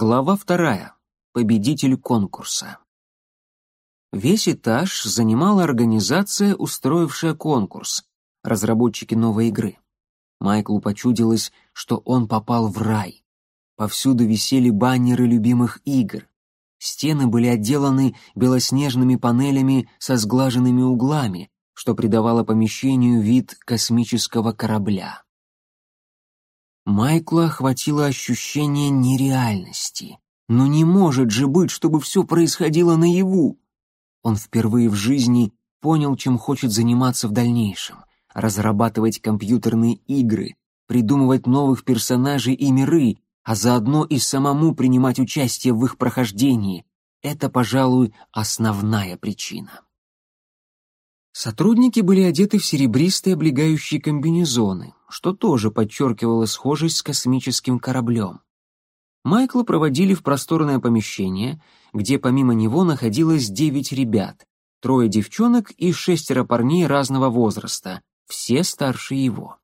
Глава вторая. Победитель конкурса. Весь этаж занимала организация, устроившая конкурс, разработчики новой игры. Майклу почудилось, что он попал в рай. Повсюду висели баннеры любимых игр. Стены были отделаны белоснежными панелями со сглаженными углами, что придавало помещению вид космического корабля. Майкла охватило ощущение нереальности. Но не может же быть, чтобы все происходило наяву. Он впервые в жизни понял, чем хочет заниматься в дальнейшем. Разрабатывать компьютерные игры, придумывать новых персонажей и миры, а заодно и самому принимать участие в их прохождении. Это, пожалуй, основная причина. Сотрудники были одеты в серебристые облегающие комбинезоны, что тоже подчеркивало схожесть с космическим кораблем. Майкла проводили в просторное помещение, где помимо него находилось девять ребят, трое девчонок и шестеро парней разного возраста, все старше его.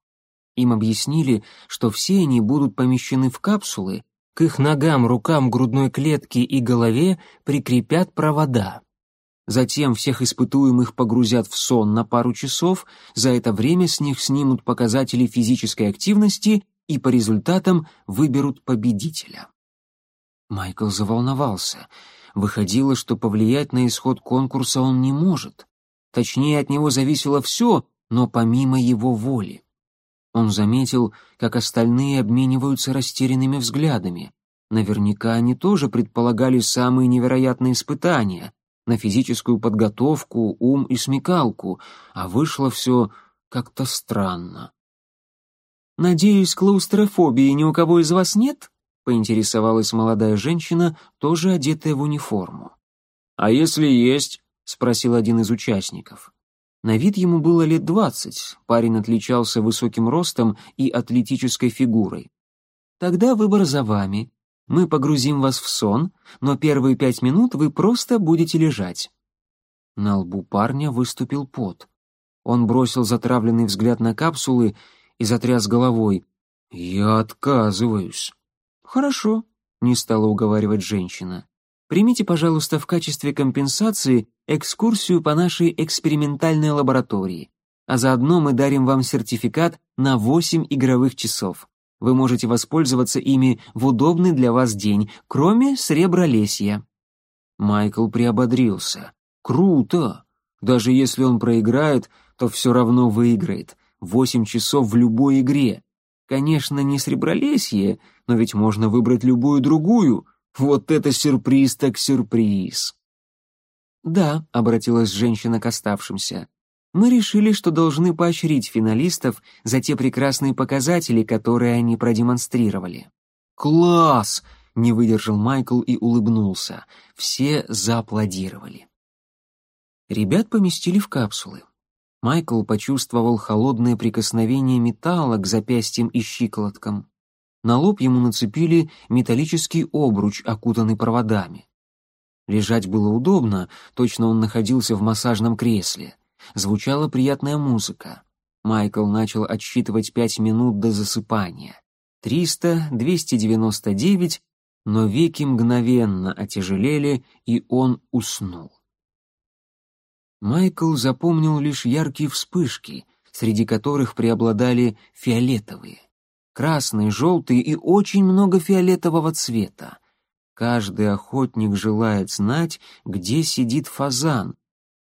Им объяснили, что все они будут помещены в капсулы, к их ногам, рукам, грудной клетке и голове прикрепят провода. Затем всех испытуемых погрузят в сон на пару часов, за это время с них снимут показатели физической активности и по результатам выберут победителя. Майкл заволновался. Выходило, что повлиять на исход конкурса он не может. Точнее, от него зависело все, но помимо его воли. Он заметил, как остальные обмениваются растерянными взглядами. Наверняка они тоже предполагали самые невероятные испытания — на физическую подготовку, ум и смекалку, а вышло все как-то странно. «Надеюсь, клаустрофобии ни у кого из вас нет?» — поинтересовалась молодая женщина, тоже одетая в униформу. «А если есть?» — спросил один из участников. На вид ему было лет двадцать, парень отличался высоким ростом и атлетической фигурой. «Тогда выбор за вами. Мы погрузим вас в сон, но первые пять минут вы просто будете лежать». На лбу парня выступил пот. Он бросил затравленный взгляд на капсулы и затряс головой. «Я отказываюсь». «Хорошо», — не стала уговаривать женщина. «Примите, пожалуйста, в качестве компенсации экскурсию по нашей экспериментальной лаборатории, а заодно мы дарим вам сертификат на восемь игровых часов. Вы можете воспользоваться ими в удобный для вас день, кроме сребролесья». Майкл приободрился. «Круто! Даже если он проиграет, то все равно выиграет. Восемь часов в любой игре. Конечно, не сребролесье, но ведь можно выбрать любую другую. Вот это сюрприз так сюрприз!» «Да», — обратилась женщина к оставшимся, мы решили, что должны поощрить финалистов за те прекрасные показатели, которые они продемонстрировали. «Класс!» — не выдержал Майкл и улыбнулся. Все зааплодировали. Ребят поместили в капсулы. Майкл почувствовал холодное прикосновение металла к запястьям и щиколоткам. На лоб ему нацепили металлический обруч, окутанный проводами. Лежать было удобно, точно он находился в массажном кресле. Звучала приятная музыка. Майкл начал отсчитывать пять минут до засыпания. Триста, двести девяносто девять, но веки мгновенно отяжелели, и он уснул. Майкл запомнил лишь яркие вспышки, среди которых преобладали фиолетовые. Красные, желтые и очень много фиолетового цвета. Каждый охотник желает знать, где сидит фазан,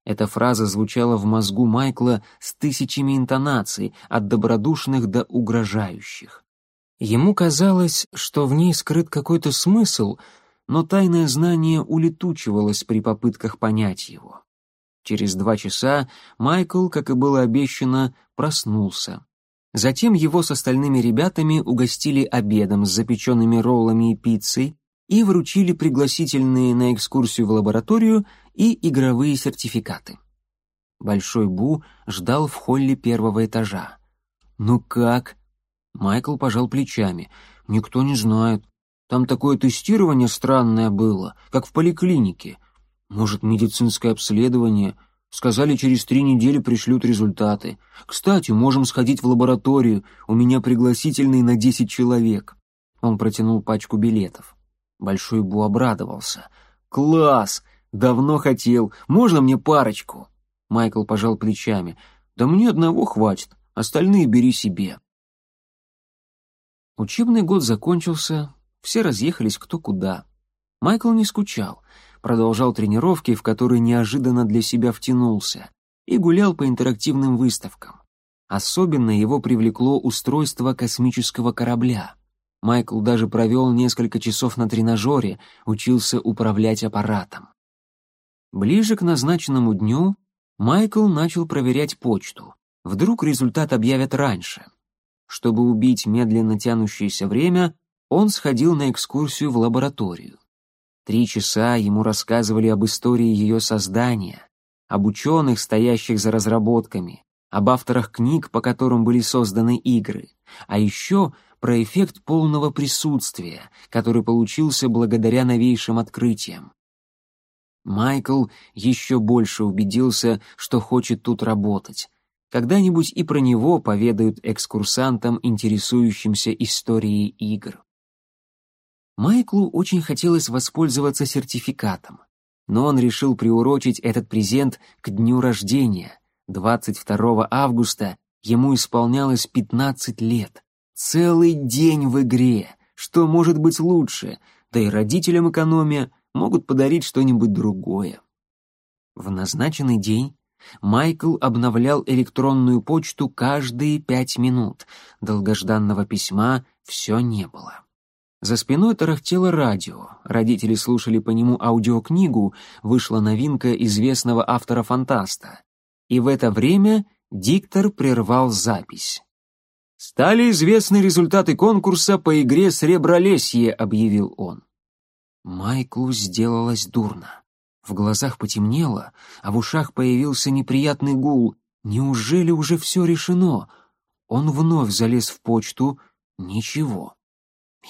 эта фраза звучала в мозгу Майкла с тысячами интонаций, от добродушных до угрожающих. Ему казалось, что в ней скрыт какой-то смысл, но тайное знание улетучивалось при попытках понять его. Через два часа Майкл, как и было обещано, проснулся. Затем его с остальными ребятами угостили обедом с запеченными роллами и пиццей и вручили пригласительные на экскурсию в лабораторию и игровые сертификаты. Большой Бу ждал в холле первого этажа. «Ну как?» Майкл пожал плечами. «Никто не знает. Там такое тестирование странное было, как в поликлинике. Может, медицинское обследование. Сказали, через три недели пришлют результаты. Кстати, можем сходить в лабораторию. У меня пригласительный на десять человек». Он протянул пачку билетов. Большой Бу обрадовался. «Класс! Давно хотел. Можно мне парочку?» Майкл пожал плечами. «Да мне одного хватит. Остальные бери себе». Учебный год закончился, все разъехались кто куда. Майкл не скучал, продолжал тренировки, в которые неожиданно для себя втянулся, и гулял по интерактивным выставкам. Особенно его привлекло устройство космического корабля. Майкл даже провел несколько часов на тренажере, учился управлять аппаратом. Ближе к назначенному дню Майкл начал проверять почту. Вдруг результат объявят раньше. Чтобы убить медленно тянущееся время, он сходил на экскурсию в лабораторию. Три часа ему рассказывали об истории ее создания, об ученых, стоящих за разработками, об авторах книг, по которым были созданы игры, а еще про эффект полного присутствия, который получился благодаря новейшим открытиям. Майкл еще больше убедился, что хочет тут работать. Когда-нибудь и про него поведают экскурсантам, интересующимся историей игр. Майклу очень хотелось воспользоваться сертификатом, но он решил приурочить этот презент к дню рождения. 22 августа ему исполнялось 15 лет. Целый день в игре. Что может быть лучше? Да и родителям экономия могут подарить что-нибудь другое. В назначенный день Майкл обновлял электронную почту каждые пять минут. Долгожданного письма все не было. За спиной тарахтело радио, родители слушали по нему аудиокнигу, вышла новинка известного автора-фантаста. И в это время диктор прервал запись. «Стали известны результаты конкурса по игре «Сребролесье», — объявил он. Майклу сделалось дурно. В глазах потемнело, а в ушах появился неприятный гул. Неужели уже все решено? Он вновь залез в почту. Ничего.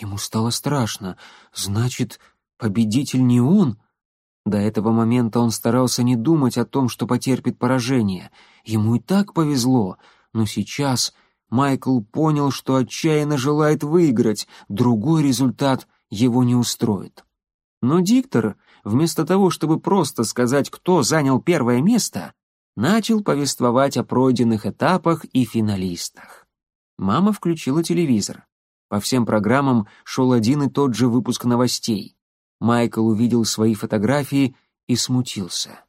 Ему стало страшно. Значит, победитель не он? До этого момента он старался не думать о том, что потерпит поражение. Ему и так повезло, но сейчас Майкл понял, что отчаянно желает выиграть, другой результат его не устроит. Но диктор, вместо того, чтобы просто сказать, кто занял первое место, начал повествовать о пройденных этапах и финалистах. Мама включила телевизор. По всем программам шел один и тот же выпуск новостей. Майкл увидел свои фотографии и смутился.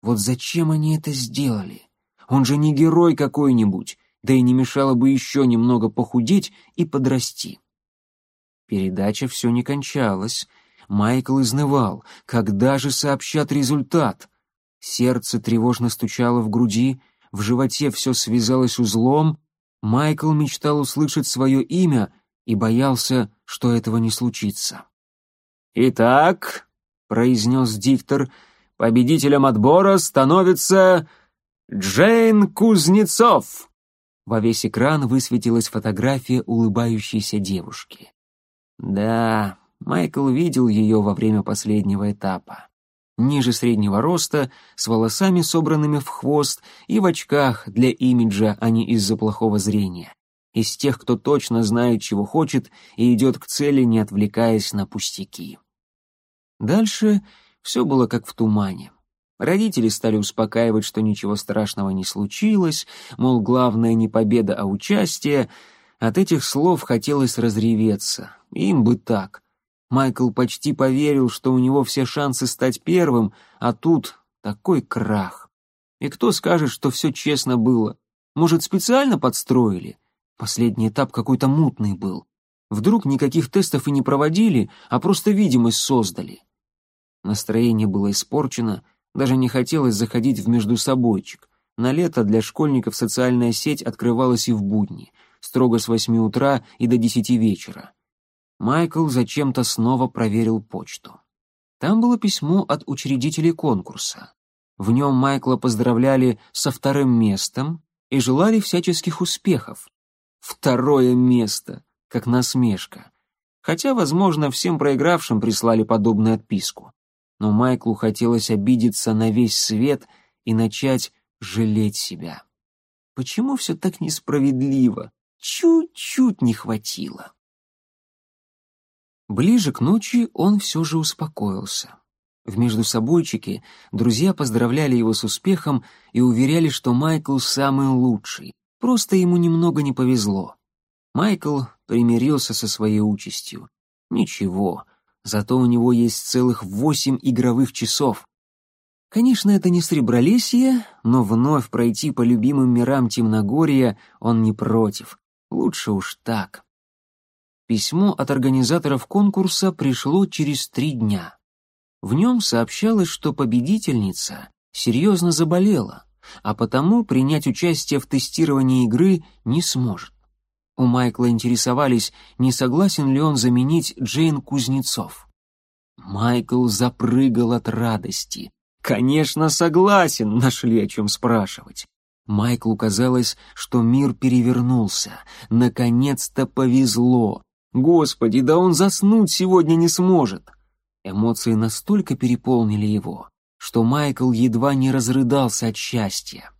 Вот зачем они это сделали? Он же не герой какой-нибудь, да и не мешало бы еще немного похудеть и подрасти. Передача все не кончалась. Майкл изнывал. Когда же сообщат результат? Сердце тревожно стучало в груди, в животе все связалось узлом. Майкл мечтал услышать свое имя и боялся, что этого не случится. «Итак», — произнес диктор, — «победителем отбора становится Джейн Кузнецов». Во весь экран высветилась фотография улыбающейся девушки. Да, Майкл видел ее во время последнего этапа. Ниже среднего роста, с волосами собранными в хвост и в очках для имиджа, а не из-за плохого зрения из тех, кто точно знает, чего хочет, и идет к цели, не отвлекаясь на пустяки. Дальше все было как в тумане. Родители стали успокаивать, что ничего страшного не случилось, мол, главное не победа, а участие. От этих слов хотелось разреветься. Им бы так. Майкл почти поверил, что у него все шансы стать первым, а тут такой крах. И кто скажет, что все честно было? Может, специально подстроили? Последний этап какой-то мутный был. Вдруг никаких тестов и не проводили, а просто видимость создали. Настроение было испорчено, даже не хотелось заходить в междусобойчик. На лето для школьников социальная сеть открывалась и в будни, строго с восьми утра и до десяти вечера. Майкл зачем-то снова проверил почту. Там было письмо от учредителей конкурса. В нем Майкла поздравляли со вторым местом и желали всяческих успехов, Второе место, как насмешка. Хотя, возможно, всем проигравшим прислали подобную отписку. Но Майклу хотелось обидеться на весь свет и начать жалеть себя. Почему все так несправедливо? Чуть-чуть не хватило. Ближе к ночи он все же успокоился. В междусобойчике друзья поздравляли его с успехом и уверяли, что Майкл самый лучший, просто ему немного не повезло. Майкл примирился со своей участью. Ничего, зато у него есть целых восемь игровых часов. Конечно, это не сребролесье, но вновь пройти по любимым мирам Темногория он не против. Лучше уж так. Письмо от организаторов конкурса пришло через три дня. В нем сообщалось, что победительница серьезно заболела, а потому принять участие в тестировании игры не сможет. У Майкла интересовались, не согласен ли он заменить Джейн Кузнецов. Майкл запрыгал от радости. «Конечно, согласен!» — нашли о чем спрашивать. Майклу казалось, что мир перевернулся. Наконец-то повезло. Господи, да он заснуть сегодня не сможет. Эмоции настолько переполнили его, что Майкл едва не разрыдался от счастья.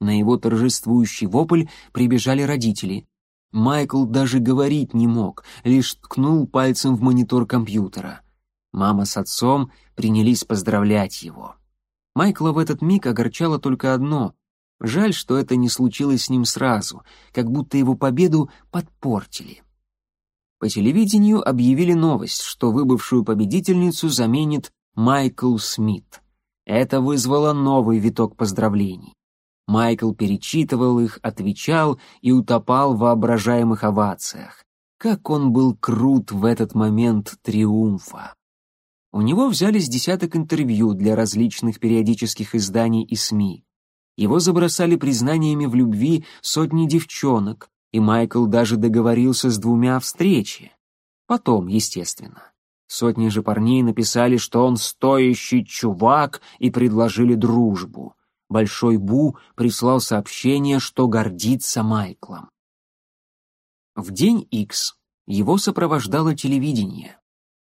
На его торжествующий вопль прибежали родители. Майкл даже говорить не мог, лишь ткнул пальцем в монитор компьютера. Мама с отцом принялись поздравлять его. Майкла в этот миг огорчало только одно. Жаль, что это не случилось с ним сразу, как будто его победу подпортили. По телевидению объявили новость, что выбывшую победительницу заменит Майкл Смит. Это вызвало новый виток поздравлений. Майкл перечитывал их, отвечал и утопал в воображаемых овациях. Как он был крут в этот момент триумфа. У него взялись десяток интервью для различных периодических изданий и СМИ. Его забросали признаниями в любви сотни девчонок, и Майкл даже договорился с двумя о встрече. Потом, естественно. Сотни же парней написали, что он стоящий чувак, и предложили дружбу. Большой Бу прислал сообщение, что гордится Майклом. В день Икс его сопровождало телевидение.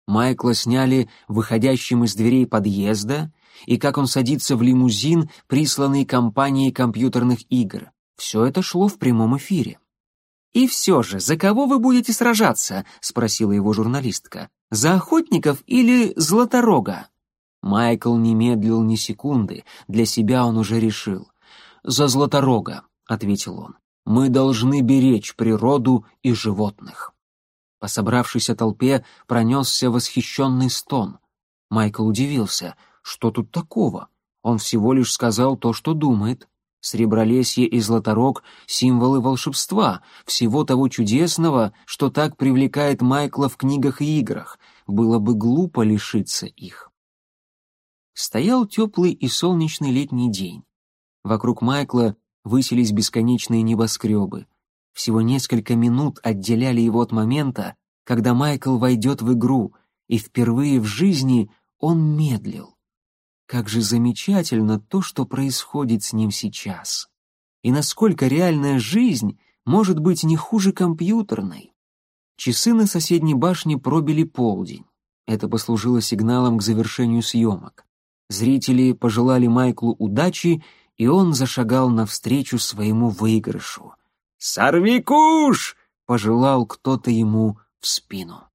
Майкла сняли выходящим из дверей подъезда, и как он садится в лимузин, присланный компанией компьютерных игр. Все это шло в прямом эфире. «И все же, за кого вы будете сражаться?» — спросила его журналистка. «За охотников или Златорога?» Майкл не медлил ни секунды, для себя он уже решил. «За Златорога», — ответил он. «Мы должны беречь природу и животных». По собравшейся толпе пронесся восхищенный стон. Майкл удивился. Что тут такого? Он всего лишь сказал то, что думает. Сребролесье и Златорог — символы волшебства, всего того чудесного, что так привлекает Майкла в книгах и играх. Было бы глупо лишиться их. Стоял теплый и солнечный летний день. Вокруг Майкла высились бесконечные небоскребы. Всего несколько минут отделяли его от момента, когда Майкл войдет в игру, и впервые в жизни он медлил. Как же замечательно то, что происходит с ним сейчас. И насколько реальная жизнь может быть не хуже компьютерной. Часы на соседней башне пробили полдень. Это послужило сигналом к завершению съемок. Зрители пожелали Майклу удачи, и он зашагал навстречу своему выигрышу. «Сорви куш!» — пожелал кто-то ему в спину.